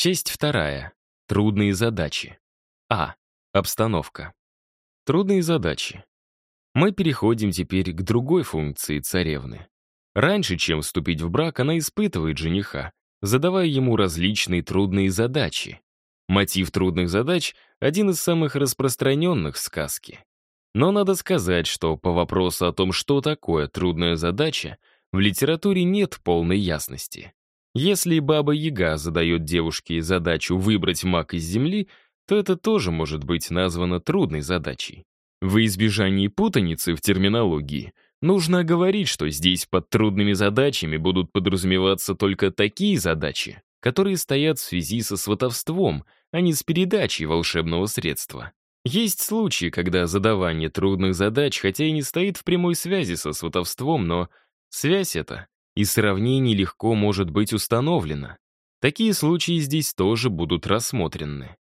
Часть вторая. Трудные задачи. А. Обстановка. Трудные задачи. Мы переходим теперь к другой функции царевны. Раньше, чем вступить в брак, она испытывает жениха, задавая ему различные трудные задачи. Мотив трудных задач — один из самых распространенных в сказке. Но надо сказать, что по вопросу о том, что такое трудная задача, в литературе нет полной ясности. Если Баба-Яга задает девушке задачу выбрать маг из земли, то это тоже может быть названо трудной задачей. В избежании путаницы в терминологии нужно говорить, что здесь под трудными задачами будут подразумеваться только такие задачи, которые стоят в связи со сватовством, а не с передачей волшебного средства. Есть случаи, когда задавание трудных задач, хотя и не стоит в прямой связи со сватовством, но связь эта и сравнение легко может быть установлена. Такие случаи здесь тоже будут рассмотрены.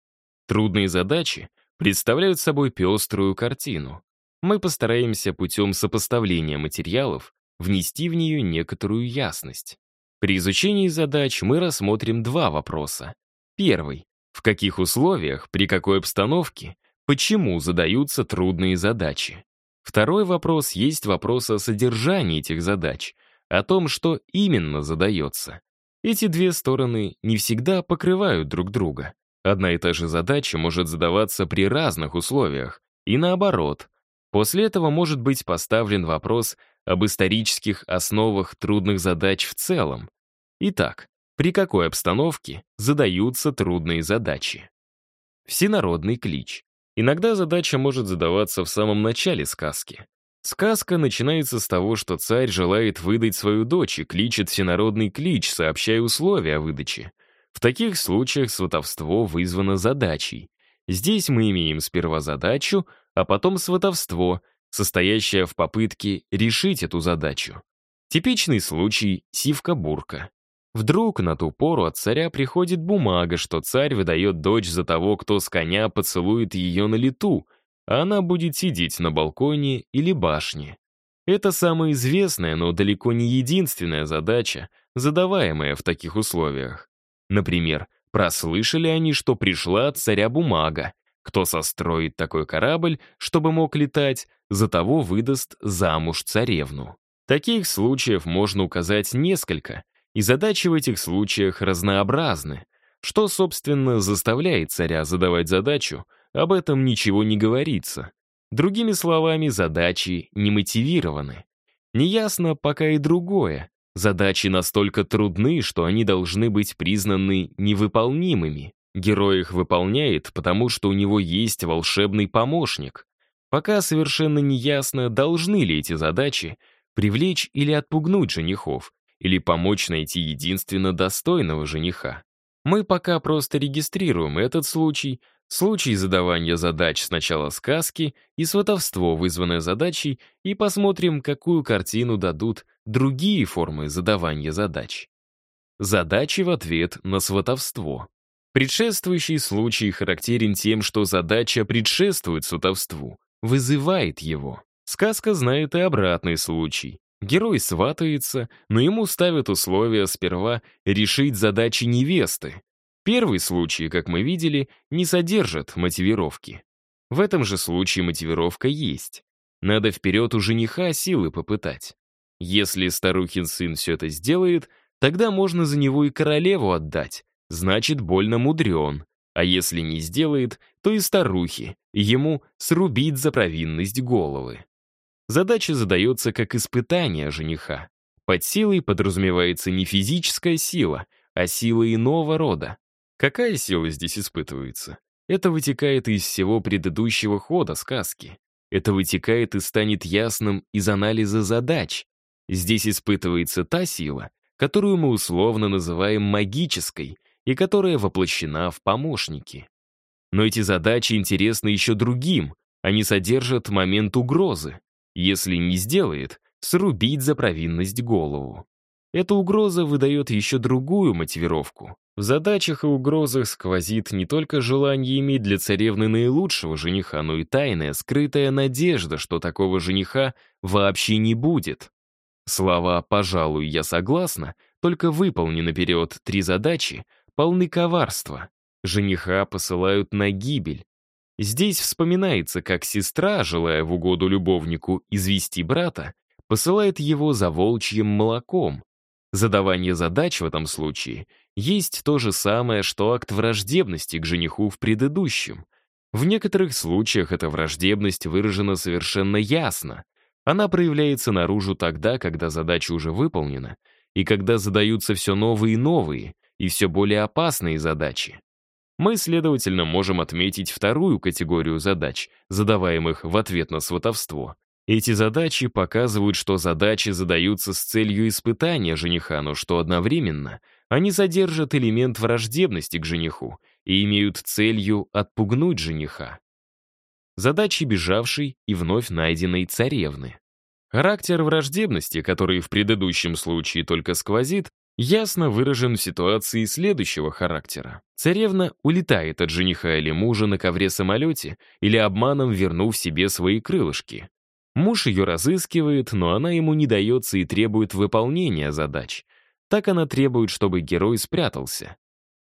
Трудные задачи представляют собой пеструю картину. Мы постараемся путем сопоставления материалов внести в нее некоторую ясность. При изучении задач мы рассмотрим два вопроса. Первый. В каких условиях, при какой обстановке, почему задаются трудные задачи? Второй вопрос есть вопрос о содержании этих задач, о том, что именно задается. Эти две стороны не всегда покрывают друг друга. Одна и та же задача может задаваться при разных условиях, и наоборот. После этого может быть поставлен вопрос об исторических основах трудных задач в целом. Итак, при какой обстановке задаются трудные задачи? Всенародный клич. Иногда задача может задаваться в самом начале сказки. Сказка начинается с того, что царь желает выдать свою дочь и кличет всенародный клич, сообщая условия о выдаче. В таких случаях сватовство вызвано задачей. Здесь мы имеем сперва задачу, а потом сватовство, состоящее в попытке решить эту задачу. Типичный случай — сивка-бурка. Вдруг на ту пору от царя приходит бумага, что царь выдает дочь за того, кто с коня поцелует ее на лету, она будет сидеть на балконе или башне. Это самая известная, но далеко не единственная задача, задаваемая в таких условиях. Например, прослышали они, что пришла от царя бумага. Кто состроит такой корабль, чтобы мог летать, за того выдаст замуж царевну. Таких случаев можно указать несколько, и задачи в этих случаях разнообразны. Что, собственно, заставляет царя задавать задачу, об этом ничего не говорится. Другими словами, задачи не мотивированы. Неясно пока и другое. Задачи настолько трудны, что они должны быть признаны невыполнимыми. Герой их выполняет, потому что у него есть волшебный помощник. Пока совершенно неясно, должны ли эти задачи привлечь или отпугнуть женихов, или помочь найти единственно достойного жениха. Мы пока просто регистрируем этот случай, случай задавания задач с начала сказки и сватовство, вызванное задачей, и посмотрим, какую картину дадут другие формы задавания задач. Задачи в ответ на сватовство. Предшествующий случай характерен тем, что задача предшествует сватовству, вызывает его. Сказка знает и обратный случай. Герой сватается, но ему ставят условия сперва решить задачи невесты. Первый случай, как мы видели, не содержит мотивировки. В этом же случае мотивировка есть. Надо вперед у жениха силы попытать. Если старухин сын все это сделает, тогда можно за него и королеву отдать, значит, больно мудрен. А если не сделает, то и старухи, ему срубить за провинность головы. Задача задается как испытание жениха. Под силой подразумевается не физическая сила, а сила иного рода. Какая сила здесь испытывается? Это вытекает из всего предыдущего хода сказки. Это вытекает и станет ясным из анализа задач. Здесь испытывается та сила, которую мы условно называем магической и которая воплощена в помощники. Но эти задачи интересны еще другим, они содержат момент угрозы. Если не сделает, срубить за провинность голову. Эта угроза выдает еще другую мотивировку. В задачах и угрозах сквозит не только желание иметь для царевны наилучшего жениха, но и тайная, скрытая надежда, что такого жениха вообще не будет. Слова «пожалуй, я согласна» только выполни наперед три задачи, полны коварства. Жениха посылают на гибель. Здесь вспоминается, как сестра, желая в угоду любовнику извести брата, посылает его за волчьим молоком. Задавание задач в этом случае есть то же самое, что акт враждебности к жениху в предыдущем. В некоторых случаях эта враждебность выражена совершенно ясно. Она проявляется наружу тогда, когда задача уже выполнена, и когда задаются все новые и новые, и все более опасные задачи. Мы, следовательно, можем отметить вторую категорию задач, задаваемых в ответ на сватовство. Эти задачи показывают, что задачи задаются с целью испытания жениха, но что одновременно они содержат элемент враждебности к жениху и имеют целью отпугнуть жениха. Задачи бежавшей и вновь найденной царевны. Характер враждебности, который в предыдущем случае только сквозит, ясно выражен в ситуации следующего характера. Царевна улетает от жениха или мужа на ковре-самолете или обманом вернув себе свои крылышки. Муж ее разыскивает, но она ему не дается и требует выполнения задач. Так она требует, чтобы герой спрятался.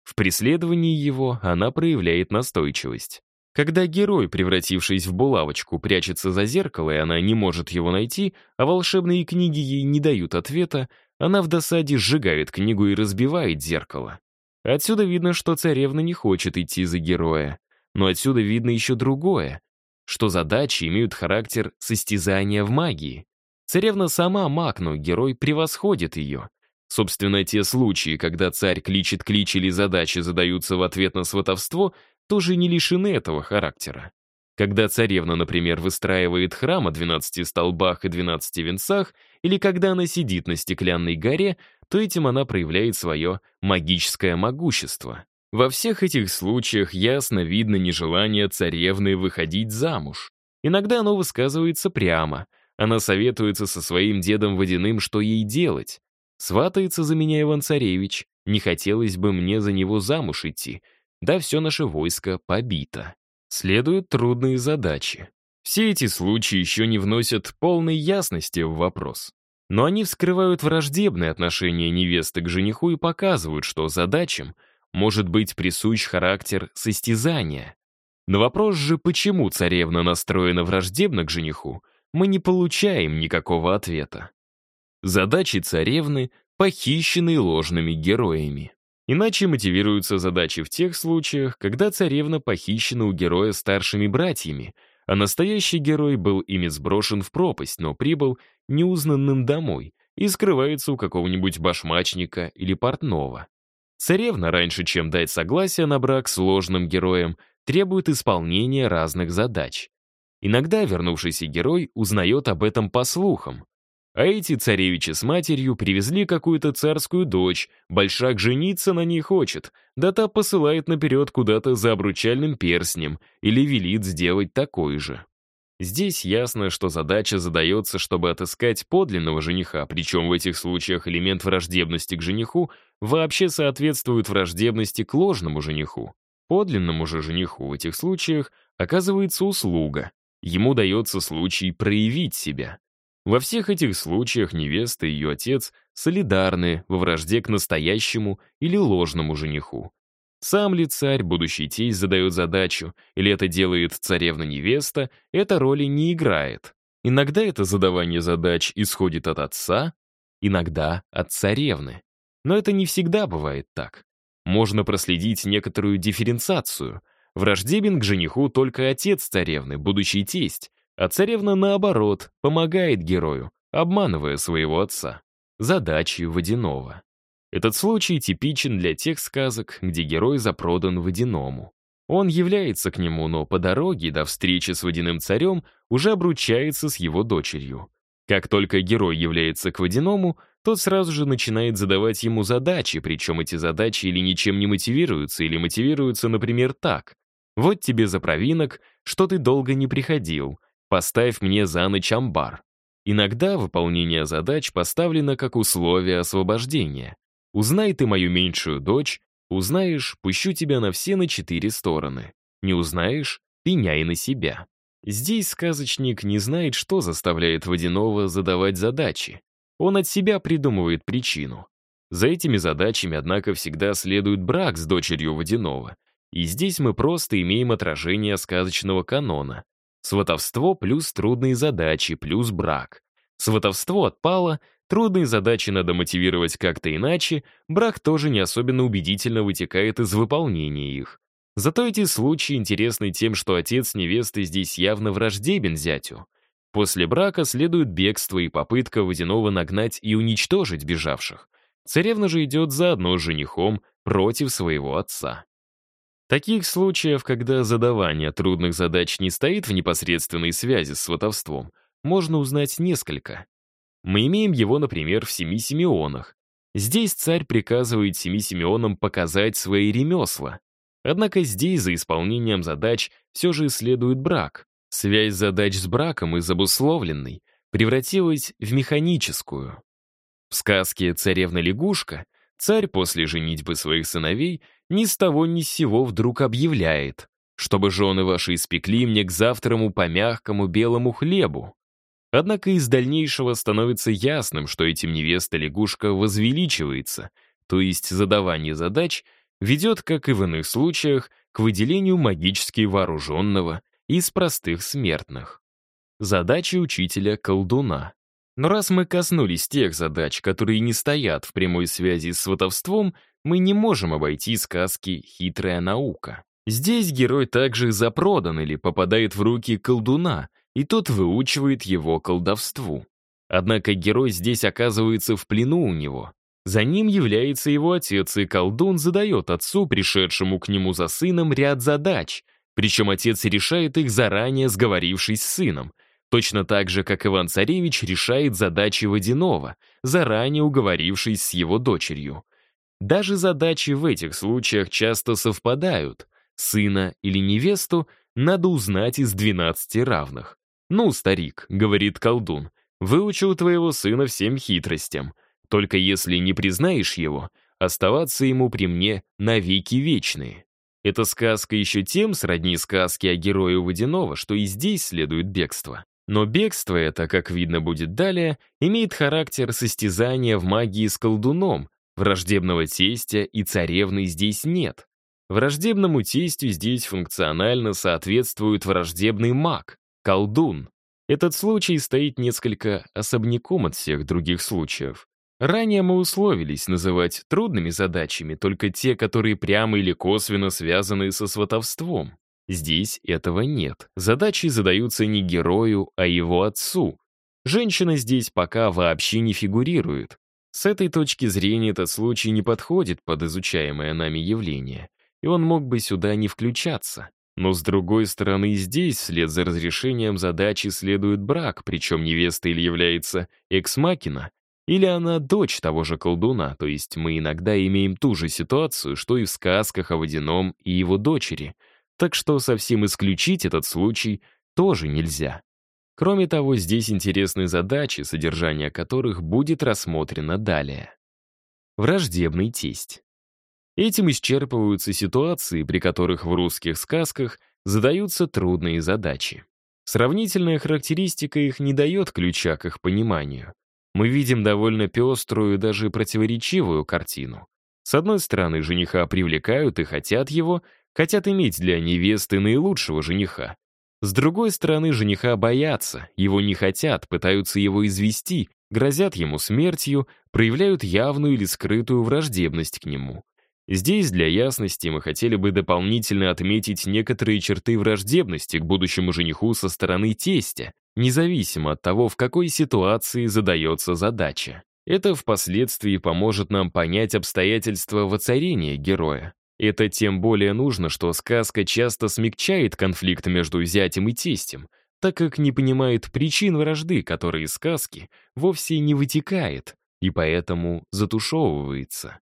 В преследовании его она проявляет настойчивость. Когда герой, превратившись в булавочку, прячется за зеркало, и она не может его найти, а волшебные книги ей не дают ответа, она в досаде сжигает книгу и разбивает зеркало. Отсюда видно, что царевна не хочет идти за героя. Но отсюда видно еще другое, что задачи имеют характер состязания в магии. Царевна сама маг, но герой превосходит ее. Собственно, те случаи, когда царь кличет клич или задачи задаются в ответ на сватовство, тоже не лишены этого характера. Когда царевна, например, выстраивает храм о 12 столбах и 12 венцах, или когда она сидит на стеклянной горе, то этим она проявляет свое магическое могущество. Во всех этих случаях ясно видно нежелание царевны выходить замуж. Иногда оно высказывается прямо. Она советуется со своим дедом Водяным, что ей делать. «Сватается за меня Иван-Царевич, не хотелось бы мне за него замуж идти, да все наше войско побито». Следуют трудные задачи. Все эти случаи еще не вносят полной ясности в вопрос. Но они вскрывают враждебное отношение невесты к жениху и показывают, что задачам может быть присущ характер состязания. На вопрос же, почему царевна настроена враждебно к жениху, мы не получаем никакого ответа. Задачи царевны похищены ложными героями. Иначе мотивируются задачи в тех случаях, когда царевна похищена у героя старшими братьями, а настоящий герой был ими сброшен в пропасть, но прибыл неузнанным домой и скрывается у какого-нибудь башмачника или портного. Царевна, раньше чем дать согласие на брак с ложным героем, требует исполнения разных задач. Иногда вернувшийся герой узнает об этом по слухам, а эти царевичи с матерью привезли какую-то царскую дочь, большак жениться на ней хочет, да та посылает наперед куда-то за обручальным перстнем или велит сделать такой же. Здесь ясно, что задача задается, чтобы отыскать подлинного жениха, причем в этих случаях элемент враждебности к жениху вообще соответствует враждебности к ложному жениху. Подлинному же жениху в этих случаях оказывается услуга. Ему дается случай проявить себя. Во всех этих случаях невеста и ее отец солидарны во вражде к настоящему или ложному жениху. Сам ли царь, будущий тесть, задает задачу, или это делает царевна-невеста, эта роли не играет. Иногда это задавание задач исходит от отца, иногда от царевны. Но это не всегда бывает так. Можно проследить некоторую дифференциацию. Враждебен к жениху только отец царевны, будущий тесть, а царевна, наоборот, помогает герою, обманывая своего отца. Задачи водяного. Этот случай типичен для тех сказок, где герой запродан водяному. Он является к нему, но по дороге до встречи с водяным царем уже обручается с его дочерью. Как только герой является к водяному, тот сразу же начинает задавать ему задачи, причем эти задачи или ничем не мотивируются, или мотивируются, например, так. «Вот тебе за провинок, что ты долго не приходил, Поставь мне за ночь амбар. Иногда выполнение задач поставлено как условие освобождения. Узнай ты мою меньшую дочь, узнаешь, пущу тебя на все на четыре стороны. Не узнаешь, пеняй на себя. Здесь сказочник не знает, что заставляет Водянова задавать задачи. Он от себя придумывает причину. За этими задачами, однако, всегда следует брак с дочерью Водянова. И здесь мы просто имеем отражение сказочного канона. Сватовство плюс трудные задачи плюс брак. Сватовство отпало, трудные задачи надо мотивировать как-то иначе, брак тоже не особенно убедительно вытекает из выполнения их. Зато эти случаи интересны тем, что отец невесты здесь явно враждебен зятю. После брака следует бегство и попытка Водянова нагнать и уничтожить бежавших. Царевна же идет заодно с женихом против своего отца. Таких случаев, когда задавание трудных задач не стоит в непосредственной связи с сватовством, можно узнать несколько. Мы имеем его, например, в «Семи Симеонах». Здесь царь приказывает Семи Симеонам показать свои ремесла. Однако здесь за исполнением задач все же следует брак. Связь задач с браком из обусловленной превратилась в механическую. В сказке «Царевна-лягушка» царь после женитьбы своих сыновей ни с того ни с сего вдруг объявляет, чтобы жены ваши испекли мне к завтраму по мягкому белому хлебу. Однако из дальнейшего становится ясным, что этим невеста-лягушка возвеличивается, то есть задавание задач ведет, как и в иных случаях, к выделению магически вооруженного из простых смертных. Задачи учителя-колдуна. Но раз мы коснулись тех задач, которые не стоят в прямой связи с сватовством, мы не можем обойти сказки «Хитрая наука». Здесь герой также запродан или попадает в руки колдуна, и тот выучивает его колдовству. Однако герой здесь оказывается в плену у него. За ним является его отец, и колдун задает отцу, пришедшему к нему за сыном, ряд задач, причем отец решает их заранее сговорившись с сыном — Точно так же, как Иван-Царевич решает задачи Водянова, заранее уговорившись с его дочерью. Даже задачи в этих случаях часто совпадают. Сына или невесту надо узнать из 12 равных. «Ну, старик», — говорит колдун, — «выучил твоего сына всем хитростям. Только если не признаешь его, оставаться ему при мне навеки вечные». Эта сказка еще тем сродни сказке о герое Водянова, что и здесь следует бегство. Но бегство это, как видно будет далее, имеет характер состязания в магии с колдуном, враждебного тестя и царевны здесь нет. Враждебному тестю здесь функционально соответствует враждебный маг, колдун. Этот случай стоит несколько особняком от всех других случаев. Ранее мы условились называть трудными задачами только те, которые прямо или косвенно связаны со сватовством. Здесь этого нет. Задачи задаются не герою, а его отцу. Женщина здесь пока вообще не фигурирует. С этой точки зрения этот случай не подходит под изучаемое нами явление, и он мог бы сюда не включаться. Но с другой стороны, здесь вслед за разрешением задачи следует брак, причем невеста или является экс-макина, или она дочь того же колдуна, то есть мы иногда имеем ту же ситуацию, что и в сказках о Водяном и его дочери — так что совсем исключить этот случай тоже нельзя. Кроме того, здесь интересны задачи, содержание которых будет рассмотрено далее. Враждебный тесть. Этим исчерпываются ситуации, при которых в русских сказках задаются трудные задачи. Сравнительная характеристика их не дает ключа к их пониманию. Мы видим довольно пеструю, даже противоречивую картину. С одной стороны, жениха привлекают и хотят его, хотят иметь для невесты наилучшего жениха. С другой стороны, жениха боятся, его не хотят, пытаются его извести, грозят ему смертью, проявляют явную или скрытую враждебность к нему. Здесь для ясности мы хотели бы дополнительно отметить некоторые черты враждебности к будущему жениху со стороны тестя, независимо от того, в какой ситуации задается задача. Это впоследствии поможет нам понять обстоятельства воцарения героя. Это тем более нужно, что сказка часто смягчает конфликт между зятем и тестем, так как не понимает причин вражды, которые из сказки вовсе не вытекает, и поэтому затушевывается.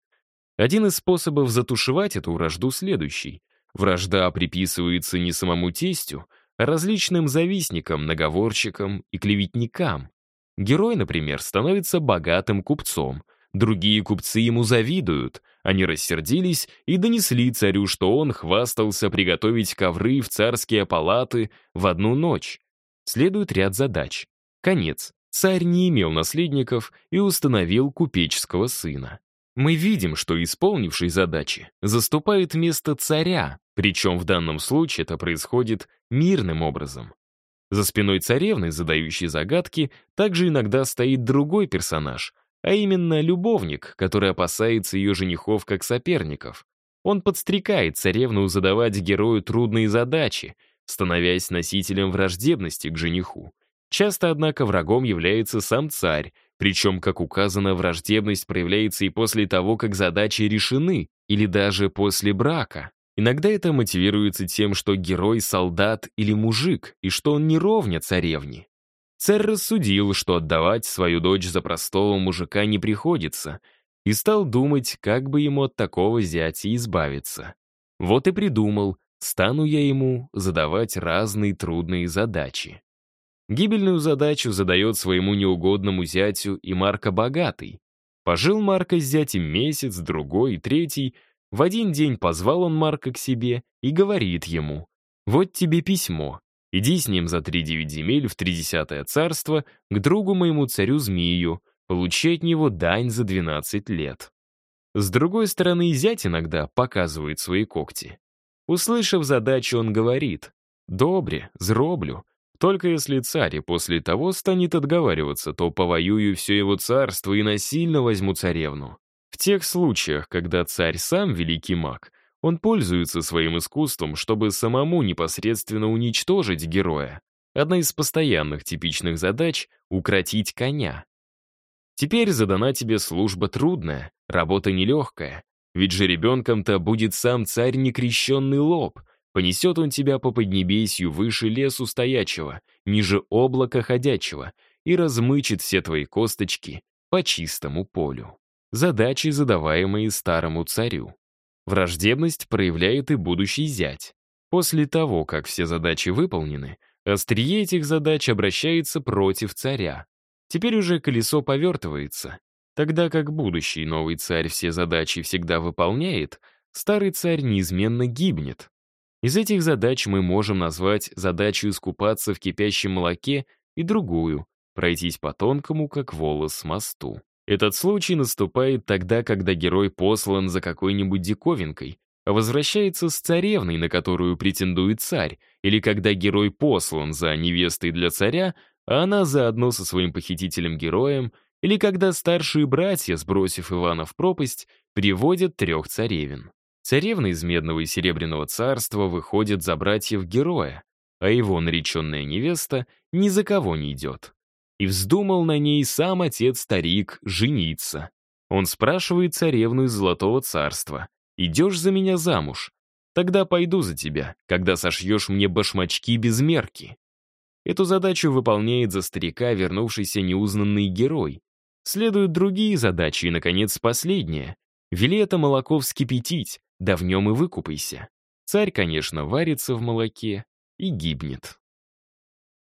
Один из способов затушевать эту вражду следующий. Вражда приписывается не самому тестю, а различным завистникам, наговорщикам и клеветникам. Герой, например, становится богатым купцом, другие купцы ему завидуют — они рассердились и донесли царю, что он хвастался приготовить ковры в царские палаты в одну ночь. Следует ряд задач. Конец. Царь не имел наследников и установил купеческого сына. Мы видим, что исполнивший задачи заступает место царя, причем в данном случае это происходит мирным образом. За спиной царевны, задающей загадки, также иногда стоит другой персонаж, а именно любовник, который опасается ее женихов как соперников. Он подстрекает царевну задавать герою трудные задачи, становясь носителем враждебности к жениху. Часто, однако, врагом является сам царь, причем, как указано, враждебность проявляется и после того, как задачи решены, или даже после брака. Иногда это мотивируется тем, что герой — солдат или мужик, и что он не ровня царевне. Царь рассудил, что отдавать свою дочь за простого мужика не приходится, и стал думать, как бы ему от такого зятя избавиться. Вот и придумал, стану я ему задавать разные трудные задачи. Гибельную задачу задает своему неугодному зятю и Марка Богатый. Пожил Марка с зятем месяц, другой, третий. В один день позвал он Марка к себе и говорит ему, «Вот тебе письмо. Иди с ним за три девять земель в тридесятое царство к другу моему царю Змею, получи от него дань за двенадцать лет». С другой стороны, зять иногда показывает свои когти. Услышав задачу, он говорит, «Добре, зроблю, только если царь после того станет отговариваться, то повоюю все его царство и насильно возьму царевну. В тех случаях, когда царь сам великий маг, он пользуется своим искусством, чтобы самому непосредственно уничтожить героя. Одна из постоянных типичных задач — укротить коня. Теперь задана тебе служба трудная, работа нелегкая, ведь же ребенком-то будет сам царь некрещенный лоб — Понесет он тебя по поднебесью выше лесу стоячего, ниже облака ходячего, и размычит все твои косточки по чистому полю. Задачи, задаваемые старому царю. Враждебность проявляет и будущий зять. После того, как все задачи выполнены, острие этих задач обращается против царя. Теперь уже колесо повертывается. Тогда как будущий новый царь все задачи всегда выполняет, старый царь неизменно гибнет. Из этих задач мы можем назвать задачу искупаться в кипящем молоке и другую — пройтись по тонкому, как волос, мосту. Этот случай наступает тогда, когда герой послан за какой-нибудь диковинкой, а возвращается с царевной, на которую претендует царь, или когда герой послан за невестой для царя, а она заодно со своим похитителем-героем, или когда старшие братья, сбросив Ивана в пропасть, приводят трех царевин. Царевна из Медного и Серебряного царства выходит за братьев героя, а его нареченная невеста ни за кого не идет. И вздумал на ней сам отец-старик жениться. Он спрашивает царевну из Золотого царства, «Идешь за меня замуж? Тогда пойду за тебя, когда сошьешь мне башмачки без мерки». Эту задачу выполняет за старика вернувшийся неузнанный герой. Следуют другие задачи и, наконец, последняя. Вели это молоко вскипятить, да в нем и выкупайся. Царь, конечно, варится в молоке и гибнет.